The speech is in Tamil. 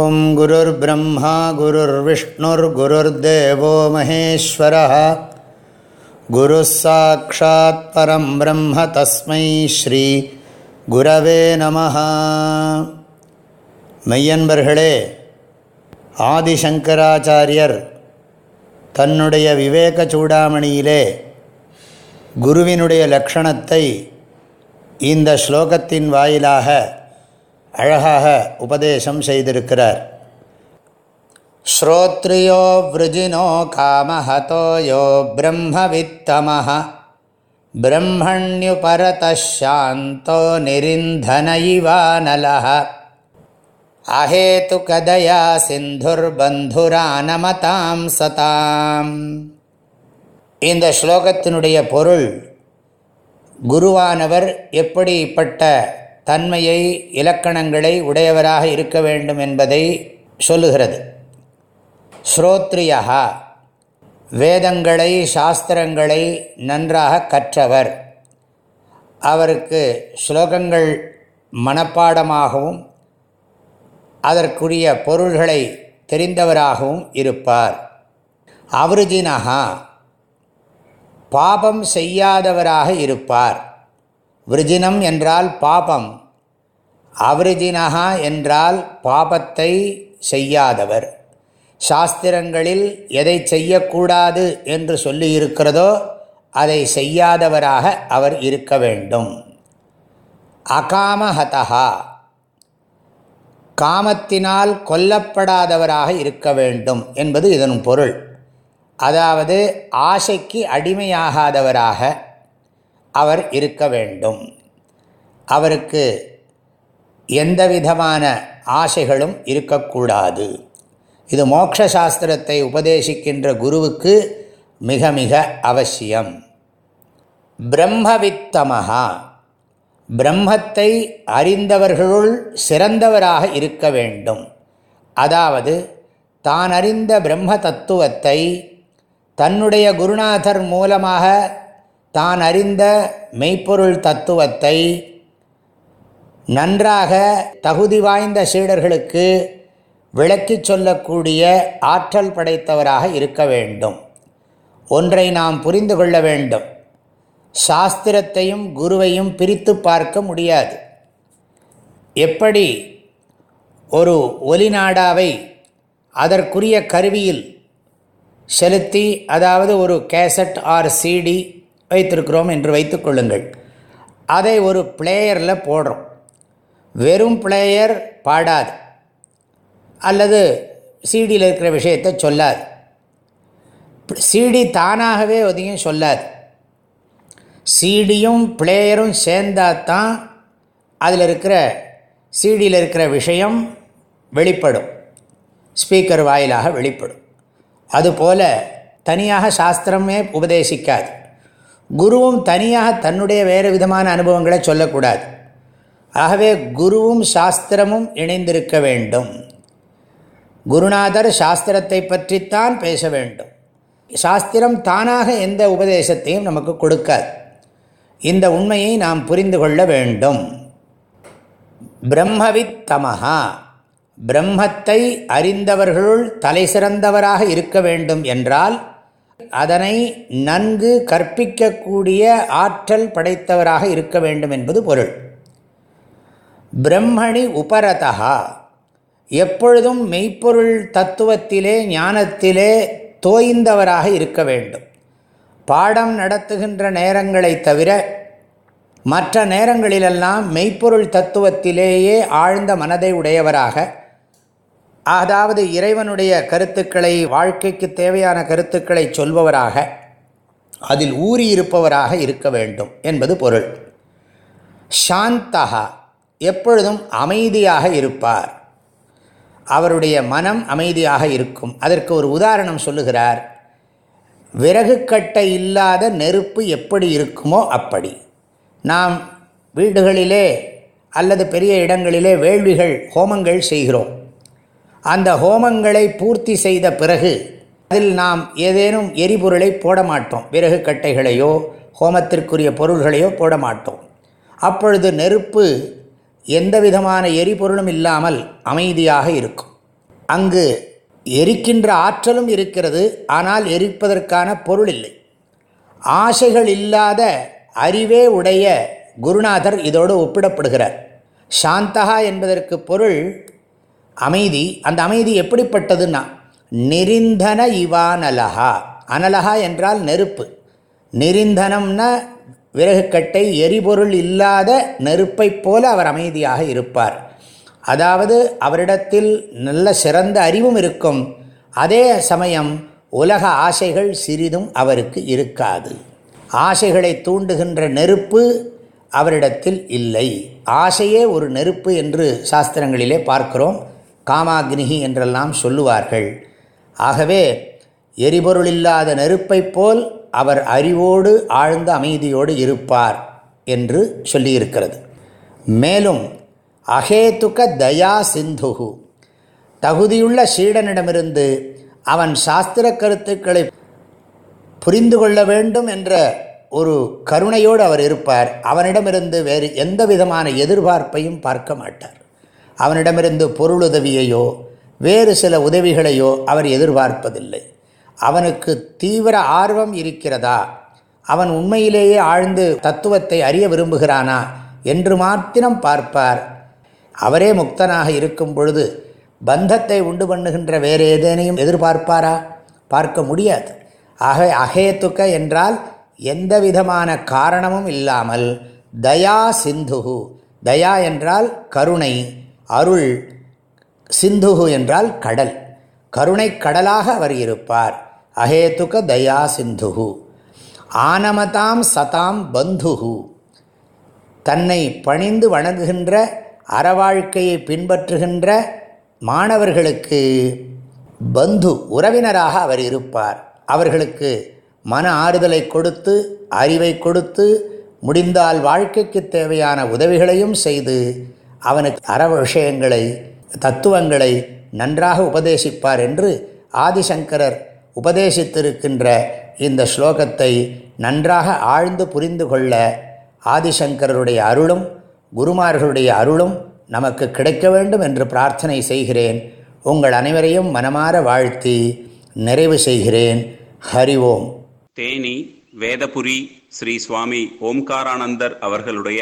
ॐ गुरुर्ब्रह्मा गुरुर्विष्णुर्गुरुर्देवो महेश्वरः गुरुः साक्षात् परं ब्रह्म तस्मै ஸ்ரீ குரவே நமः மெய்யன்பர்களே ஆதிசங்கராச்சாரியர் தன்னுடைய விவேக சூடாமணியிலே குருவினுடைய லக்ஷணத்தை இந்த ஸ்லோகத்தின் வாயிலாக அழகாக உபதேசம் செய்திருக்கிறார். ஸ்ரோத்ரியோ விரஜினோ காமஹதோ யோ பிரம்மவித்தமஹ. பிரம்மண்யுபரதாந்தோ நிரிந்தனயிவானலः அஹேது கதயா சிந்துர்பந்துரானமதாம் சதாம். இந்த ஸ்லோகத்தினுடைய பொருள் குருவானவர் எப்படிப்பட்ட தன்மையை இலக்கணங்களை உடையவராக இருக்க வேண்டும் என்பதை சொல்லுகிறது. ஸ்ரோத்ரியா வேதங்களை சாஸ்திரங்களை நன்றாக கற்றவர். அவருக்கு ஸ்லோகங்கள் மனப்பாடமாகவும் அதற்குரிய பொருள்களை தெரிந்தவராகவும் இருப்பார். அவருஜினகா பாபம் செய்யாதவராக இருப்பார். விருஜினம் என்றால் பாபம். அவிருஜினகா என்றால் பாபத்தை செய்யாதவர். சாஸ்திரங்களில் எதை செய்யக்கூடாது என்று சொல்லியிருக்கிறதோ அதை செய்யாதவராக அவர் இருக்க வேண்டும். அகாமஹதா காமத்தினால் கொல்லப்படாதவராக இருக்க வேண்டும் என்பது இதன் பொருள். அதாவது ஆசைக்கு அடிமையாகாதவராக அவர் இருக்க வேண்டும். அவருக்கு எந்த விதமான ஆசைகளும் இருக்கக்கூடாது. இது மோக்ஷாஸ்திரத்தை உபதேசிக்கின்ற குருவுக்கு மிக மிக அவசியம். பிரம்மவித்தமகா பிரம்மத்தை அறிந்தவர்களுள் சிறந்தவராக இருக்க வேண்டும். அதாவது தான் அறிந்த பிரம்ம தத்துவத்தை தன்னுடைய குருநாதர் மூலமாக தான் அறிந்த மெய்ப்பொருள் தத்துவத்தை நன்றாக தகுதி வாய்ந்த சீடர்களுக்கு விளக்கி சொல்லக்கூடிய ஆற்றல் படைத்தவராக இருக்க வேண்டும். ஒன்றை நாம் புரிந்து கொள்ள வேண்டும். சாஸ்திரத்தையும் குருவையும் பிரித்து பார்க்க முடியாது. எப்படி ஒரு ஒலிநாடாவை அதற்குரிய கருவியில் செலுத்தி அதாவது ஒரு கேசட் ஆர் சிடி வைத்திருக்கிறோம் என்று வைத்துக்கொள்ளுங்கள் அதை ஒரு பிளேயரில் போடுறோம். வெறும் பிளேயர் பாடாது. அல்லது சிடியில் இருக்கிற விஷயத்தை சொல்லாது. சிடி தானாகவே எதையும் சொல்லாது. சிடியும் பிளேயரும் சேர்ந்தால் தான் அதில் இருக்கிற சிடியில் இருக்கிற விஷயம் வெளிப்படும். ஸ்பீக்கர் வாயிலாக வெளிப்படும். அதுபோல் தனியாக சாஸ்திரமே உபதேசிக்காது. குருவும் தனியாக தன்னுடைய வேறு விதமான அனுபவங்களை சொல்லக்கூடாது. ஆகவே குருவும் சாஸ்திரமும் இணைந்திருக்க வேண்டும். குருநாதர் சாஸ்திரத்தை பற்றித்தான் பேச வேண்டும். சாஸ்திரம் தானாக எந்த உபதேசத்தையும் நமக்கு கொடுக்காது. இந்த உண்மையை நாம் புரிந்து கொள்ள வேண்டும். பிரம்மவித் தமஹா. பிரம்மத்தை அறிந்தவர்களுள் தலை சிறந்தவராக இருக்க வேண்டும் என்றால் அதனை நன்கு கற்பிக்கக்கூடிய ஆற்றல் படைத்தவராக இருக்க வேண்டும் என்பது பொருள். பிரம்மணி உபரதா எப்பொழுதும் மெய்ப்பொருள் தத்துவத்திலே ஞானத்திலே தோய்ந்தவராக இருக்க வேண்டும். பாடம் நடத்துகின்ற நேரங்களை தவிர மற்ற நேரங்களிலெல்லாம் மெய்ப்பொருள் தத்துவத்திலேயே ஆழ்ந்த மனதை உடையவராக அதாவது இறைவனுடைய கருத்துக்களை வாழ்க்கைக்கு தேவையான கருத்துக்களை சொல்பவராக அதில் ஊறியிருப்பவராக இருக்க வேண்டும் என்பது பொருள். சாந்தகா எப்பொழுதும் அமைதியாக இருப்பார். அவருடைய மனம் அமைதியாக இருக்கும். அதற்கு ஒரு உதாரணம் சொல்லுகிறார். விறகு கட்டை இல்லாத நெருப்பு எப்படி இருக்குமோ அப்படி. நாம் வீடுகளிலே அல்லது பெரிய இடங்களிலே வேள்விகள் ஹோமங்கள் செய்கிறோம். அந்த ஹோமங்களை பூர்த்தி செய்த பிறகு அதில் நாம் ஏதேனும் எரிபொருளை போட மாட்டோம். விறகு கட்டைகளையோ ஹோமத்திற்குரிய பொருள்களையோ போட மாட்டோம். அப்பொழுது நெருப்பு எந்த விதமான எரிபொருளும் இல்லாமல் அமைதியாக இருக்கும். அங்கு எரிக்கின்ற ஆற்றலும் இருக்கிறது. ஆனால் எரிப்பதற்கான பொருள் இல்லை. ஆசைகள் இல்லாத அறிவே உடைய குருநாதர் இதோடு ஒப்பிடப்படுகிறார். சாந்தகா என்பதற்கு பொருள் அமைதி அந்த அமைதி எப்படிப்பட்டதுன்னா நெரிந்தன இவானலகா அனலகா என்றால் நெருப்பு. நெரிந்தனம்னா விறகுக்கட்டை எரிபொருள் இல்லாத நெருப்பைப் போல அவர் அமைதியாக இருப்பார். அதாவது அவரிடத்தில் நல்ல சிறந்த அறிவும் இருக்கும். அதே சமயம் உலக ஆசைகள் சிறிதும் அவருக்கு இருக்காது. ஆசைகளை தூண்டுகின்ற நெருப்பு அவரிடத்தில் இல்லை. ஆசையே ஒரு நெருப்பு என்று சாஸ்திரங்களிலே பார்க்கிறோம். காமாக்னிகி என்றெல்லாம் சொல்லுவார்கள். ஆகவே எரிபொருள் இல்லாத நெருப்பைப் போல் அவர் அறிவோடு ஆழ்ந்த அமைதியோடு இருப்பார் என்று சொல்லியிருக்கிறது. மேலும் அகேதுக தயா சிந்துகு தகுதியுள்ள சீடனிடமிருந்து அவன் சாஸ்திர கருத்துக்களை புரிந்து கொள்ள வேண்டும் என்ற ஒரு கருணையோடு அவர் இருப்பார். அவனிடமிருந்து வேறு எந்த விதமான எதிர்பார்ப்பையும் பார்க்க மாட்டார். அவனிடமிருந்து பொருளுதவியையோ வேறு சில உதவிகளையோ அவர் எதிர்பார்ப்பதில்லை. அவனுக்கு தீவிர ஆர்வம் இருக்கிறதா? அவன் உண்மையிலேயே ஆழ்ந்து தத்துவத்தை அறிய விரும்புகிறானா என்று மாத்திரம் பார்ப்பார். அவரே முக்தனாக இருக்கும் பொழுது பந்தத்தை உண்டு பண்ணுகின்ற வேறு ஏதேனையும் எதிர்பார்ப்பாரா? பார்க்க முடியாது. ஆக அகேத்துக்க என்றால் எந்த விதமான காரணமும் இல்லாமல் தயா சிந்துகு தயா என்றால் கருணை. அருள் சிந்துகு என்றால் கடல். கருணை கடலாக அவர் இருப்பார். அஹேத்துக தயா சிந்துகு. ஆனமதாம் சதாம் பந்துகு. தன்னை பணிந்து வணங்குகின்ற அறவாழ்க்கையை பின்பற்றுகின்ற மாணவர்களுக்கு பந்து உறவினராக அவர் இருப்பார். அவர்களுக்கு மன ஆறுதலை கொடுத்து அறிவை கொடுத்து முடிந்தால் வாழ்க்கைக்கு தேவையான உதவிகளையும் செய்து அவனுக்கு அற விஷயங்களை தத்துவங்களை நன்றாக உபதேசிப்பார் என்று ஆதிசங்கரர் உபதேசித்திருக்கின்ற இந்த ஸ்லோகத்தை நன்றாக ஆழ்ந்து புரிந்து கொள்ள ஆதிசங்கரருடைய அருளும் குருமார்களுடைய அருளும் நமக்கு கிடைக்க வேண்டும் என்று பிரார்த்தனை செய்கிறேன். உங்கள் அனைவரையும் மனமாற வாழ்த்தி நிறைவு செய்கிறேன். ஹரி ஓம். தேனி வேதபுரி ஸ்ரீ சுவாமி ஓம்காரானந்தர் அவர்களுடைய